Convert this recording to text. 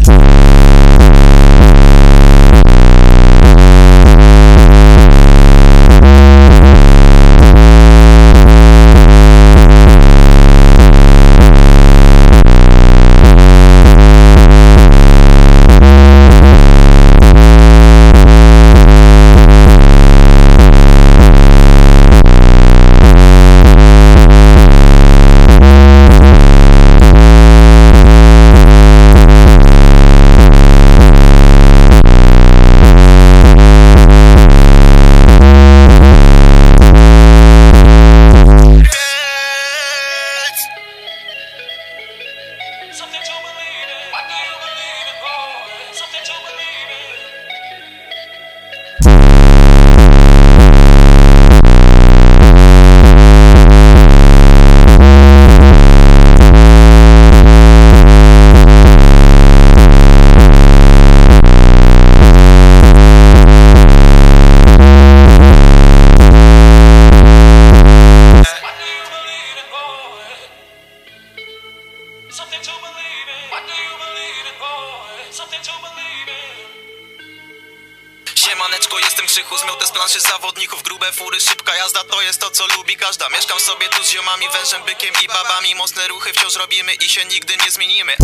Yeah. Something to believe in. What do you believe in, boy? Something to believe in. Siemaneczko, jestem Krzychu, zmiotę z planszy zawodników Grube fury, szybka jazda, to jest to co lubi każda Mieszkam sobie tu z ziomami, wężem, bykiem i babami Mocne ruchy wciąż robimy i się nigdy nie zmienimy